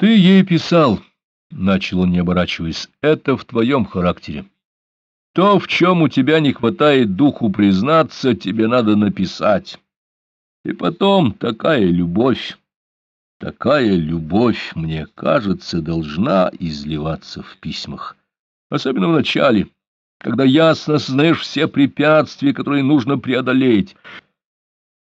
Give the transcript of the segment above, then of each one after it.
Ты ей писал, — начал он, не оборачиваясь, — это в твоем характере. То, в чем у тебя не хватает духу признаться, тебе надо написать. И потом такая любовь, такая любовь, мне кажется, должна изливаться в письмах. Особенно в начале, когда ясно осознаешь все препятствия, которые нужно преодолеть.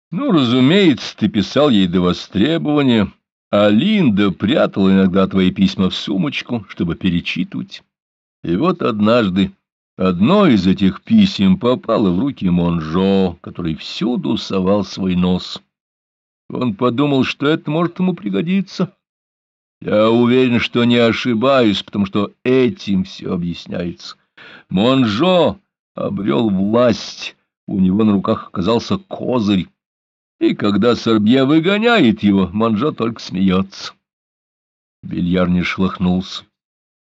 Ну, разумеется, ты писал ей до востребования, а Линда прятала иногда твои письма в сумочку, чтобы перечитывать. И вот однажды одно из этих писем попало в руки Монжо, который всюду совал свой нос. Он подумал, что это может ему пригодиться. Я уверен, что не ошибаюсь, потому что этим все объясняется. Монжо обрел власть, у него на руках оказался козырь, и когда Сорбье выгоняет его, Монжо только смеется. Бильяр не шлахнулся.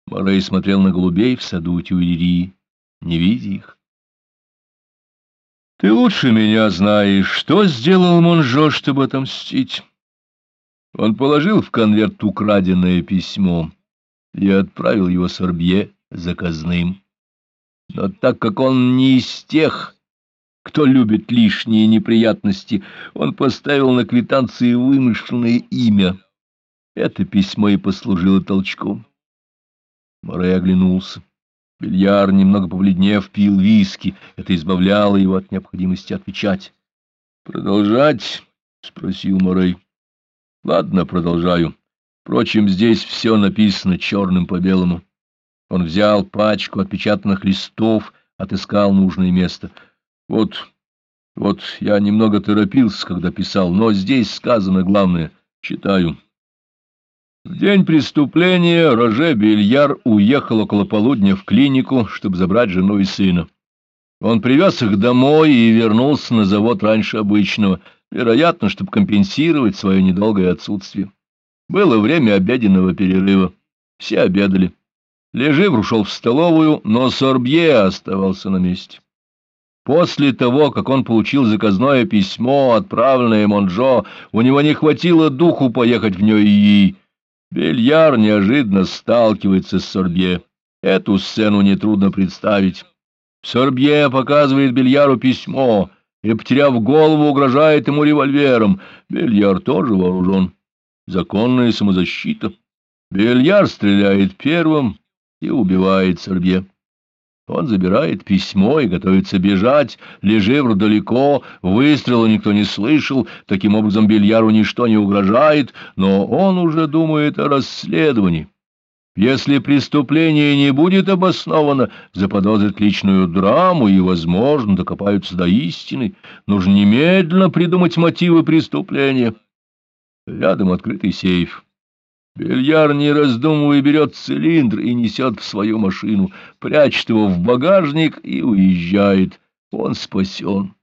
Морей смотрел на голубей в саду Тюильрии, не видя их. Ты лучше меня знаешь, что сделал Монжо, чтобы отомстить. Он положил в конверт украденное письмо и отправил его Сорбье заказным. Но так как он не из тех, кто любит лишние неприятности, он поставил на квитанции вымышленное имя. Это письмо и послужило толчком. Морей оглянулся. Бильяр, немного побледнев, пил виски. Это избавляло его от необходимости отвечать. — Продолжать? — спросил Морей. — Ладно, продолжаю. Впрочем, здесь все написано черным по белому. Он взял пачку отпечатанных листов, отыскал нужное место — вот, вот я немного торопился, когда писал, но здесь сказано главное. Читаю. В день преступления Роже Бельяр уехал около полудня в клинику, чтобы забрать жену и сына. Он привез их домой и вернулся на завод раньше обычного, вероятно, чтобы компенсировать свое недолгое отсутствие. Было время обеденного перерыва. Все обедали. Лежив ушел в столовую, но Сорбье оставался на месте. После того, как он получил заказное письмо, отправленное Монжо, у него не хватило духу поехать в Нью-И. Бельяр неожиданно сталкивается с Сорбье. Эту сцену нетрудно представить. Сорбье показывает Бельяру письмо и, потеряв голову, угрожает ему револьвером. Бельяр тоже вооружен. Законная самозащита. Бельяр стреляет первым и убивает Сорбье. Он забирает письмо и готовится бежать, Лежевр далеко, выстрела никто не слышал, таким образом Бельяру ничто не угрожает, но он уже думает о расследовании. Если преступление не будет обосновано, заподозрят личную драму и, возможно, докопаются до истины. Нужно немедленно придумать мотивы преступления. Рядом открытый сейф. Бельяр, не раздумывая, берет цилиндр и несет в свою машину, прячет его в багажник и уезжает. Он спасен.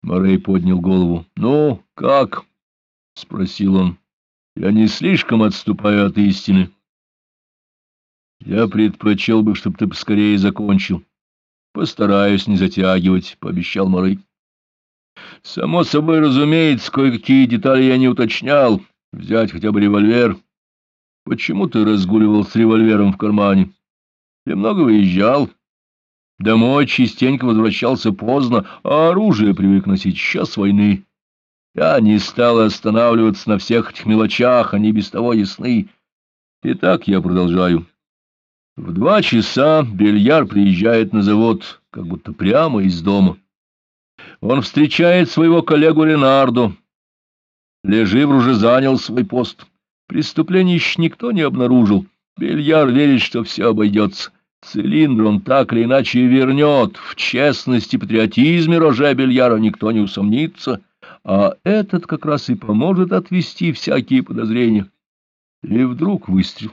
Морей поднял голову. — Ну, как? — спросил он. — Я не слишком отступаю от истины. — Я предпочел бы, чтобы ты поскорее закончил. — Постараюсь не затягивать, — пообещал Морей. — Само собой, разумеется, кое-какие детали я не уточнял. — Взять хотя бы револьвер. Почему ты разгуливал с револьвером в кармане? Ты много выезжал. Домой частенько возвращался поздно, а оружие привык носить сейчас войны. Я не стал останавливаться на всех этих мелочах, они без того ясны. Итак, я продолжаю. В два часа Бельяр приезжает на завод, как будто прямо из дома. Он встречает своего коллегу Ренардо, Леживр уже занял свой пост. Преступление еще никто не обнаружил. Бельяр верит, что все обойдется. Цилиндр он так или иначе вернет. В честности патриотизме Роже Бельяра никто не усомнится. А этот как раз и поможет отвести всякие подозрения. И вдруг выстрел.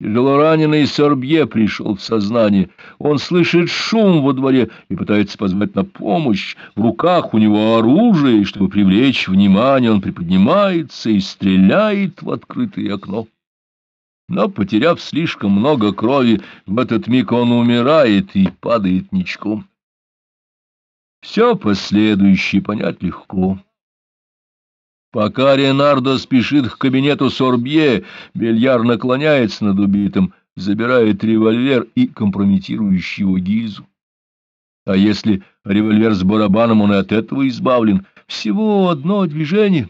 Тяжелораненый Сорбье пришел в сознание. Он слышит шум во дворе и пытается позвать на помощь. В руках у него оружие, и чтобы привлечь внимание, он приподнимается и стреляет в открытое окно. Но, потеряв слишком много крови, в этот миг он умирает и падает ничком. Все последующее понять легко. Пока Ренардо спешит к кабинету Сорбье, Бельяр наклоняется над убитым, забирает револьвер и компрометирующий его гильзу. А если револьвер с барабаном, он и от этого избавлен. Всего одно движение.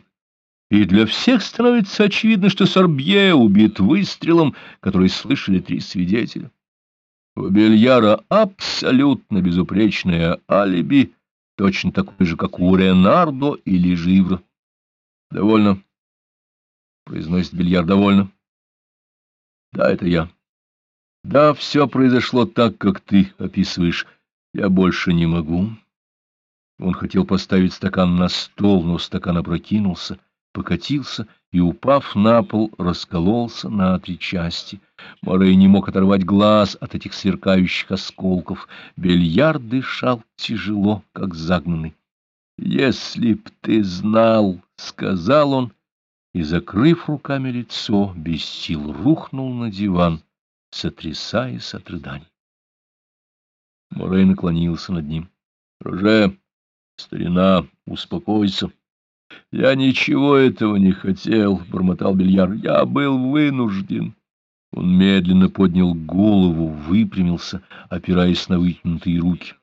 И для всех становится очевидно, что Сорбье убит выстрелом, который слышали три свидетеля. У Бельяра абсолютно безупречное алиби, точно такое же, как у Ренардо или Живра. — Довольно, — произносит Бельяр, — довольно. — Да, это я. Да, все произошло так, как ты описываешь. Я больше не могу. Он хотел поставить стакан на стол, но стакан опрокинулся, покатился и, упав на пол, раскололся на три части. Морей не мог оторвать глаз от этих сверкающих осколков. Бельяр дышал тяжело, как загнанный. «Если б ты знал», — сказал он, и, закрыв руками лицо, без сил рухнул на диван, сотрясаясь от рыданий. Морей наклонился над ним. — Роже, старина, успокойся. — Я ничего этого не хотел, — бормотал Бельяр. — Я был вынужден. Он медленно поднял голову, выпрямился, опираясь на вытянутые руки.